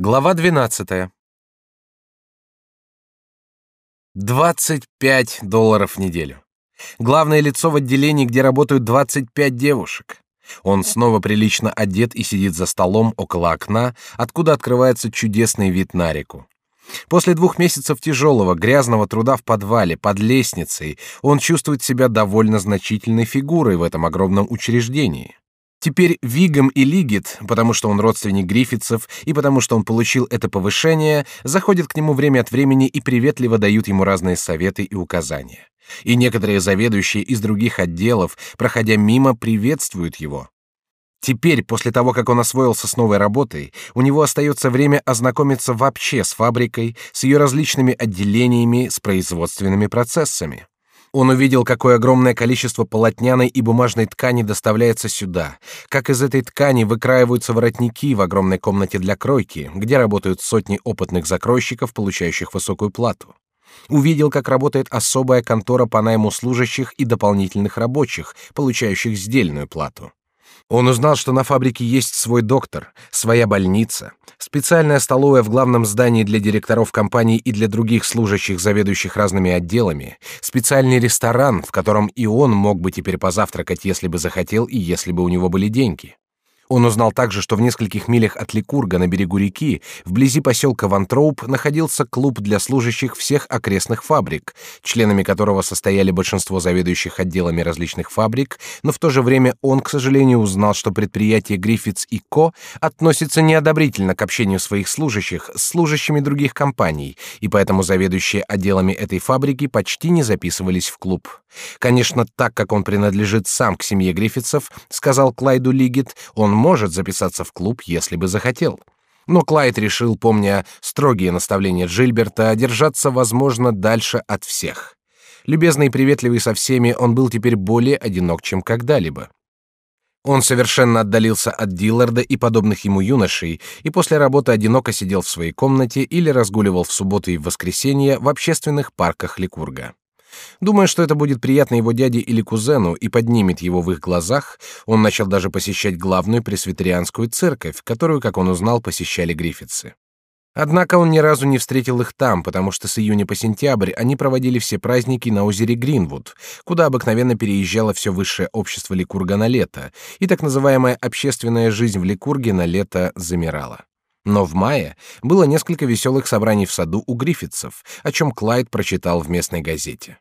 Глава 12. 25 долларов в неделю. Главное лицо в отделении, где работают 25 девушек. Он снова прилично одет и сидит за столом около окна, откуда открывается чудесный вид на реку. После двух месяцев тяжелого, грязного труда в подвале, под лестницей, он чувствует себя довольно значительной фигурой в этом огромном учреждении. Теперь Вигом и Лигит, потому что он родственник Гриффитсов и потому что он получил это повышение, заходят к нему время от времени и приветливо дают ему разные советы и указания. И некоторые заведующие из других отделов, проходя мимо, приветствуют его. Теперь, после того, как он освоился с новой работой, у него остается время ознакомиться вообще с фабрикой, с ее различными отделениями, с производственными процессами. Он увидел, какое огромное количество полотняной и бумажной ткани доставляется сюда, как из этой ткани выкраиваются воротники в огромной комнате для кройки, где работают сотни опытных закройщиков, получающих высокую плату. Увидел, как работает особая контора по найму служащих и дополнительных рабочих, получающих сдельную плату. Он узнал, что на фабрике есть свой доктор, своя больница, специальная столовая в главном здании для директоров компаний и для других служащих, заведующих разными отделами, специальный ресторан, в котором и он мог бы теперь позавтракать, если бы захотел и если бы у него были деньги. Он узнал также, что в нескольких милях от Ликурга на берегу реки, вблизи поселка Вантроуп, находился клуб для служащих всех окрестных фабрик, членами которого состояли большинство заведующих отделами различных фабрик, но в то же время он, к сожалению, узнал, что предприятие Гриффитс и Ко относится неодобрительно к общению своих служащих с служащими других компаний, и поэтому заведующие отделами этой фабрики почти не записывались в клуб. Конечно, так как он принадлежит сам к семье Гриффитсов, сказал Клайду Лигит, он может записаться в клуб, если бы захотел. Но Клайд решил, помня строгие наставления Джильберта, держаться, возможно, дальше от всех. Любезный и приветливый со всеми, он был теперь более одинок, чем когда-либо. Он совершенно отдалился от Дилларда и подобных ему юношей, и после работы одиноко сидел в своей комнате или разгуливал в субботы и в воскресенье в общественных парках Ликурга. Думая, что это будет приятно его дяде или кузену и поднимет его в их глазах, он начал даже посещать главную пресвитерианскую церковь, которую, как он узнал, посещали гриффитсы. Однако он ни разу не встретил их там, потому что с июня по сентябрь они проводили все праздники на озере Гринвуд, куда обыкновенно переезжало все высшее общество Ликурга на лето, и так называемая общественная жизнь в Ликурге на лето замирала. Но в мае было несколько веселых собраний в саду у Гриффитсов, о чем Клайд прочитал в местной газете.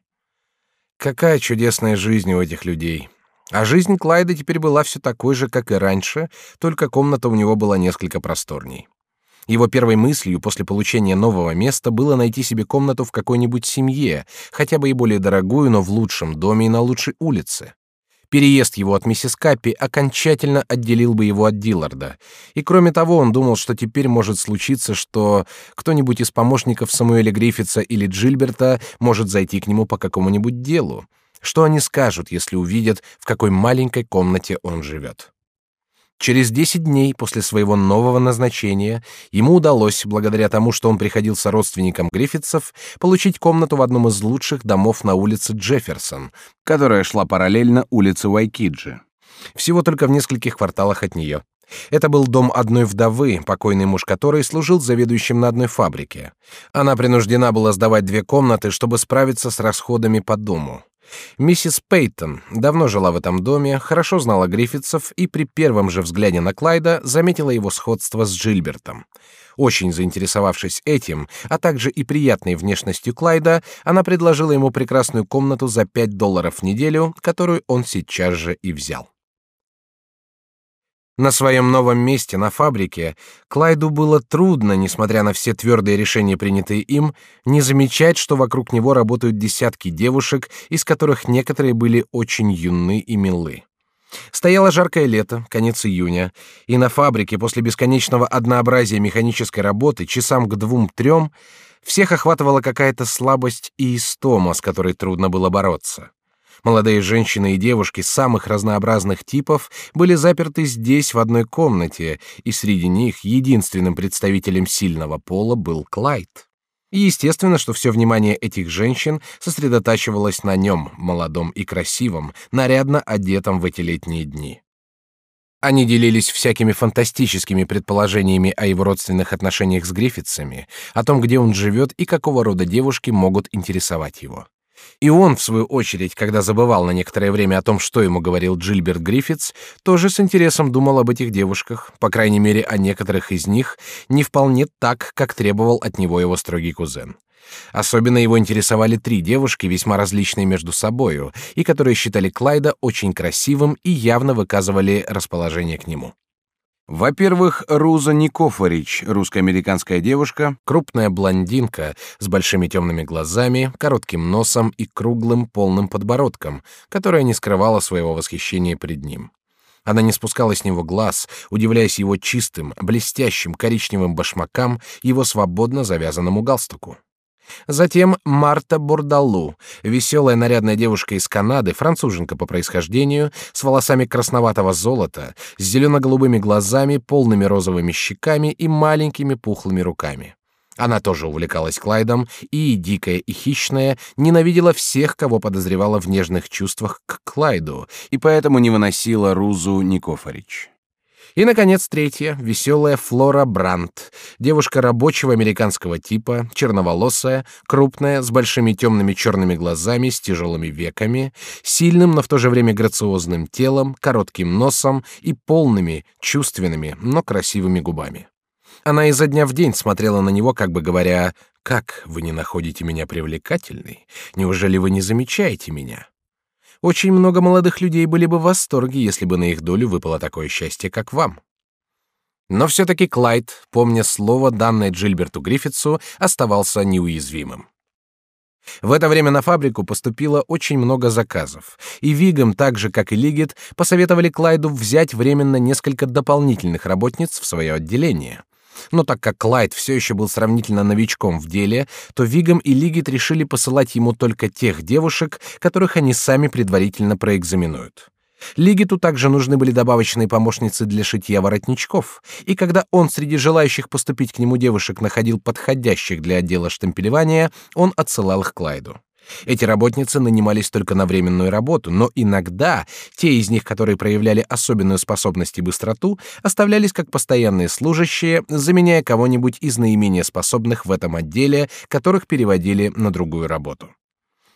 Какая чудесная жизнь у этих людей. А жизнь Клайда теперь была все такой же, как и раньше, только комната у него была несколько просторней. Его первой мыслью после получения нового места было найти себе комнату в какой-нибудь семье, хотя бы и более дорогую, но в лучшем доме и на лучшей улице. Переезд его от миссис Каппи окончательно отделил бы его от Дилларда. И кроме того, он думал, что теперь может случиться, что кто-нибудь из помощников Самуэля Гриффитса или Джильберта может зайти к нему по какому-нибудь делу. Что они скажут, если увидят, в какой маленькой комнате он живет? Через десять дней после своего нового назначения ему удалось, благодаря тому, что он приходился родственникам Гриффитсов, получить комнату в одном из лучших домов на улице Джефферсон, которая шла параллельно улице Уайкиджи. Всего только в нескольких кварталах от нее. Это был дом одной вдовы, покойный муж которой служил заведующим на одной фабрике. Она принуждена была сдавать две комнаты, чтобы справиться с расходами по дому. Миссис Пейтон давно жила в этом доме, хорошо знала Гриффитсов и при первом же взгляде на Клайда заметила его сходство с Джильбертом. Очень заинтересовавшись этим, а также и приятной внешностью Клайда, она предложила ему прекрасную комнату за пять долларов в неделю, которую он сейчас же и взял. На своем новом месте на фабрике Клайду было трудно, несмотря на все твердые решения, принятые им, не замечать, что вокруг него работают десятки девушек, из которых некоторые были очень юны и милы. Стояло жаркое лето, конец июня, и на фабрике после бесконечного однообразия механической работы часам к двум-трем всех охватывала какая-то слабость и истома, с которой трудно было бороться. Молодые женщины и девушки самых разнообразных типов были заперты здесь в одной комнате, и среди них единственным представителем сильного пола был Клайд. И естественно, что все внимание этих женщин сосредотачивалось на нем, молодом и красивом, нарядно одетом в эти летние дни. Они делились всякими фантастическими предположениями о его родственных отношениях с Гриффитсами, о том, где он живет и какого рода девушки могут интересовать его. И он, в свою очередь, когда забывал на некоторое время о том, что ему говорил Джильберт Гриффитс, тоже с интересом думал об этих девушках, по крайней мере, о некоторых из них, не вполне так, как требовал от него его строгий кузен. Особенно его интересовали три девушки, весьма различные между собою, и которые считали Клайда очень красивым и явно выказывали расположение к нему. Во-первых, Руза Никофорич, русско-американская девушка, крупная блондинка с большими темными глазами, коротким носом и круглым полным подбородком, которая не скрывала своего восхищения пред ним. Она не спускала с него глаз, удивляясь его чистым, блестящим коричневым башмакам, его свободно завязанному галстуку. Затем Марта Бурдалу, веселая нарядная девушка из Канады, француженка по происхождению, с волосами красноватого золота, с зелено-голубыми глазами, полными розовыми щеками и маленькими пухлыми руками. Она тоже увлекалась Клайдом и, дикая и хищная, ненавидела всех, кого подозревала в нежных чувствах к Клайду, и поэтому не выносила Рузу Никофорич. И, наконец, третья, веселая Флора Брандт, девушка рабочего американского типа, черноволосая, крупная, с большими темными черными глазами, с тяжелыми веками, сильным, но в то же время грациозным телом, коротким носом и полными, чувственными, но красивыми губами. Она изо дня в день смотрела на него, как бы говоря, «Как, вы не находите меня привлекательной? Неужели вы не замечаете меня?» Очень много молодых людей были бы в восторге, если бы на их долю выпало такое счастье, как вам. Но все-таки Клайд, помня слово, данное Джильберту Гриффитсу, оставался неуязвимым. В это время на фабрику поступило очень много заказов, и Вигам, так же как и Лигет, посоветовали Клайду взять временно несколько дополнительных работниц в свое отделение. Но так как Клайд все еще был сравнительно новичком в деле, то Вигам и Лигит решили посылать ему только тех девушек, которых они сами предварительно проэкзаменуют. Лигиту также нужны были добавочные помощницы для шитья воротничков, и когда он среди желающих поступить к нему девушек находил подходящих для отдела штемпелевания, он отсылал их Клайду. Эти работницы нанимались только на временную работу, но иногда те из них, которые проявляли особенную способность и быстроту, оставлялись как постоянные служащие, заменяя кого-нибудь из наименее способных в этом отделе, которых переводили на другую работу.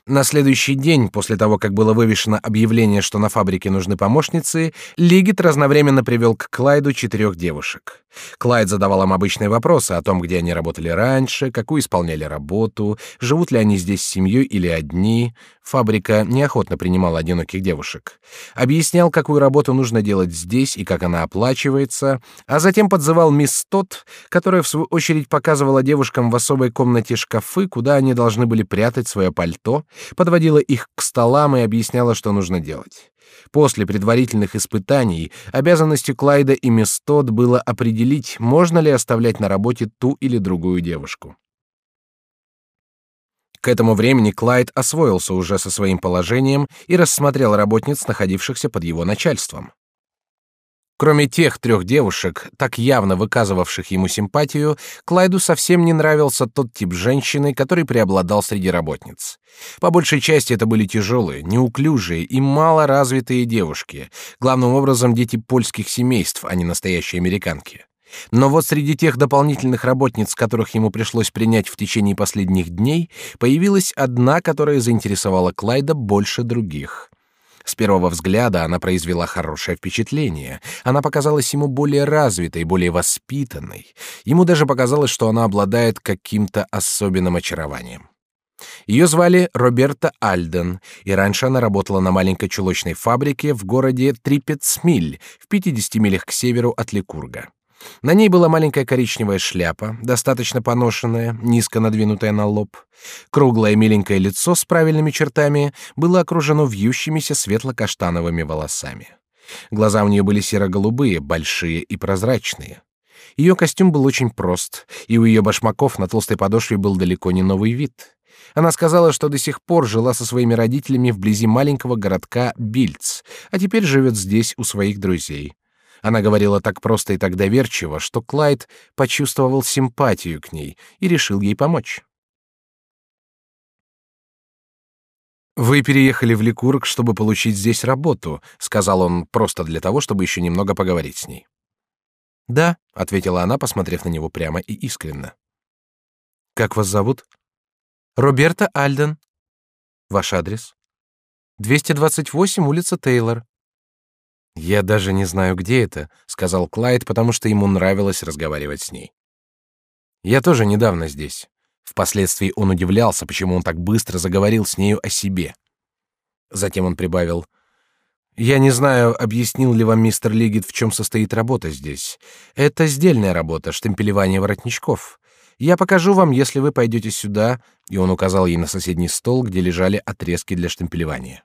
На следующий день, после того, как было вывешено объявление, что на фабрике нужны помощницы, Лигит разновременно привел к Клайду четырех девушек. Клайд задавал им обычные вопросы о том, где они работали раньше, какую исполняли работу, живут ли они здесь с семьей или одни. Фабрика неохотно принимала одиноких девушек. Объяснял, какую работу нужно делать здесь и как она оплачивается, а затем подзывал мисс Тот, которая в свою очередь показывала девушкам в особой комнате шкафы, куда они должны были прятать свое пальто, подводила их к столам и объясняла, что нужно делать. После предварительных испытаний обязанностью Клайда и Местод было определить, можно ли оставлять на работе ту или другую девушку. К этому времени Клайд освоился уже со своим положением и рассмотрел работниц, находившихся под его начальством. Кроме тех трех девушек, так явно выказывавших ему симпатию, Клайду совсем не нравился тот тип женщины, который преобладал среди работниц. По большей части это были тяжелые, неуклюжие и малоразвитые девушки, главным образом дети польских семейств, а не настоящие американки. Но вот среди тех дополнительных работниц, которых ему пришлось принять в течение последних дней, появилась одна, которая заинтересовала Клайда больше других. С первого взгляда она произвела хорошее впечатление. Она показалась ему более развитой, более воспитанной. Ему даже показалось, что она обладает каким-то особенным очарованием. Ее звали Роберта Альден, и раньше она работала на маленькой чулочной фабрике в городе Трипецмиль, в 50 милях к северу от Ликурга. На ней была маленькая коричневая шляпа, достаточно поношенная, низко надвинутая на лоб. Круглое миленькое лицо с правильными чертами было окружено вьющимися светло-каштановыми волосами. Глаза у нее были серо-голубые, большие и прозрачные. Ее костюм был очень прост, и у ее башмаков на толстой подошве был далеко не новый вид. Она сказала, что до сих пор жила со своими родителями вблизи маленького городка Бильц, а теперь живет здесь у своих друзей. Она говорила так просто и так доверчиво, что Клайд почувствовал симпатию к ней и решил ей помочь. Вы переехали в Ликург, чтобы получить здесь работу, сказал он просто для того, чтобы еще немного поговорить с ней. Да, ответила она, посмотрев на него прямо и искренне. Как вас зовут? Роберта Альден. Ваш адрес? 228 улица Тейлор. Я даже не знаю, где это, сказал Клайд, потому что ему нравилось разговаривать с ней. Я тоже недавно здесь. Впоследствии он удивлялся, почему он так быстро заговорил с нею о себе. Затем он прибавил: "Я не знаю, объяснил ли вам мистер Лигит, в чем состоит работа здесь. Это сдельная работа, штемпелевание воротничков. Я покажу вам, если вы пойдете сюда". И он указал ей на соседний стол, где лежали отрезки для штемпелевания.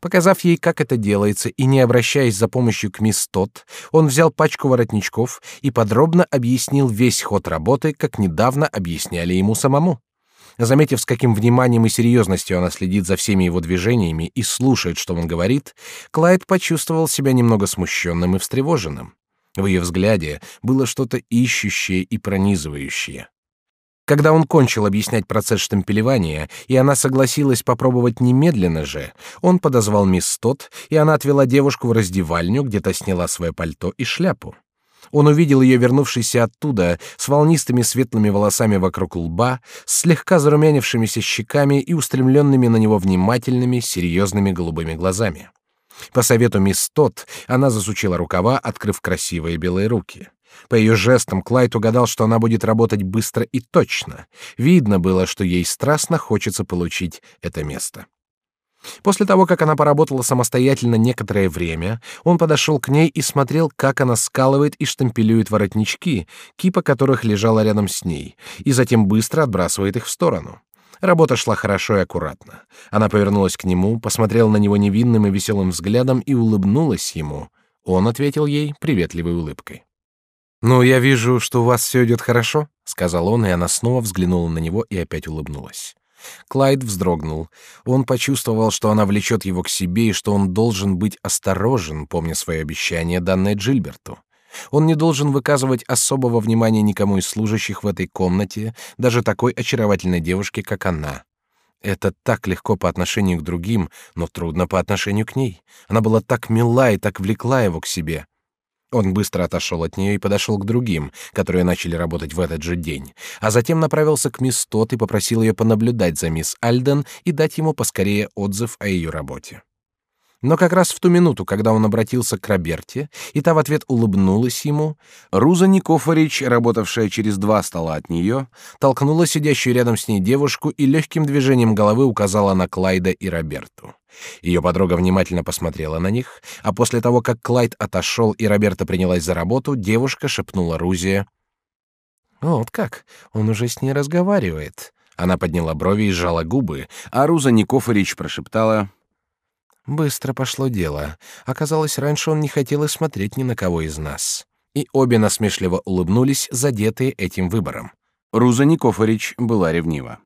Показав ей, как это делается, и не обращаясь за помощью к мисс Тот, он взял пачку воротничков и подробно объяснил весь ход работы, как недавно объясняли ему самому. Заметив, с каким вниманием и серьезностью она следит за всеми его движениями и слушает, что он говорит, Клайд почувствовал себя немного смущенным и встревоженным. В ее взгляде было что-то ищущее и пронизывающее. Когда он кончил объяснять процесс штемпелевания, и она согласилась попробовать немедленно же, он подозвал мисс Тот, и она отвела девушку в раздевальню, где-то сняла свое пальто и шляпу. Он увидел ее вернувшейся оттуда с волнистыми светлыми волосами вокруг лба, с слегка зарумянившимися щеками и устремленными на него внимательными, серьезными голубыми глазами. По совету мисс Тот она засучила рукава, открыв красивые белые руки. По ее жестам Клайд угадал, что она будет работать быстро и точно. Видно было, что ей страстно хочется получить это место. После того, как она поработала самостоятельно некоторое время, он подошел к ней и смотрел, как она скалывает и штампелюет воротнички, кипа которых лежала рядом с ней, и затем быстро отбрасывает их в сторону. Работа шла хорошо и аккуратно. Она повернулась к нему, посмотрела на него невинным и веселым взглядом и улыбнулась ему. Он ответил ей приветливой улыбкой. «Ну, я вижу, что у вас все идет хорошо», — сказал он, и она снова взглянула на него и опять улыбнулась. Клайд вздрогнул. Он почувствовал, что она влечет его к себе и что он должен быть осторожен, помня свое обещание, данное Джильберту. Он не должен выказывать особого внимания никому из служащих в этой комнате, даже такой очаровательной девушке, как она. Это так легко по отношению к другим, но трудно по отношению к ней. Она была так мила и так влекла его к себе. Он быстро отошел от нее и подошел к другим, которые начали работать в этот же день, а затем направился к мисс Тот и попросил ее понаблюдать за мисс Альден и дать ему поскорее отзыв о ее работе. Но как раз в ту минуту, когда он обратился к Роберте, и та в ответ улыбнулась ему, Руза Никофорич, работавшая через два стола от нее, толкнула сидящую рядом с ней девушку и легким движением головы указала на Клайда и Роберту. Ее подруга внимательно посмотрела на них, а после того, как Клайд отошел и Роберта принялась за работу, девушка шепнула Рузе: "Вот как, он уже с ней разговаривает". Она подняла брови и сжала губы, а Руза Никофорич прошептала: Быстро пошло дело. Оказалось, раньше он не хотел и смотреть ни на кого из нас. И обе насмешливо улыбнулись, задетые этим выбором. Руза Никофорич была ревнива.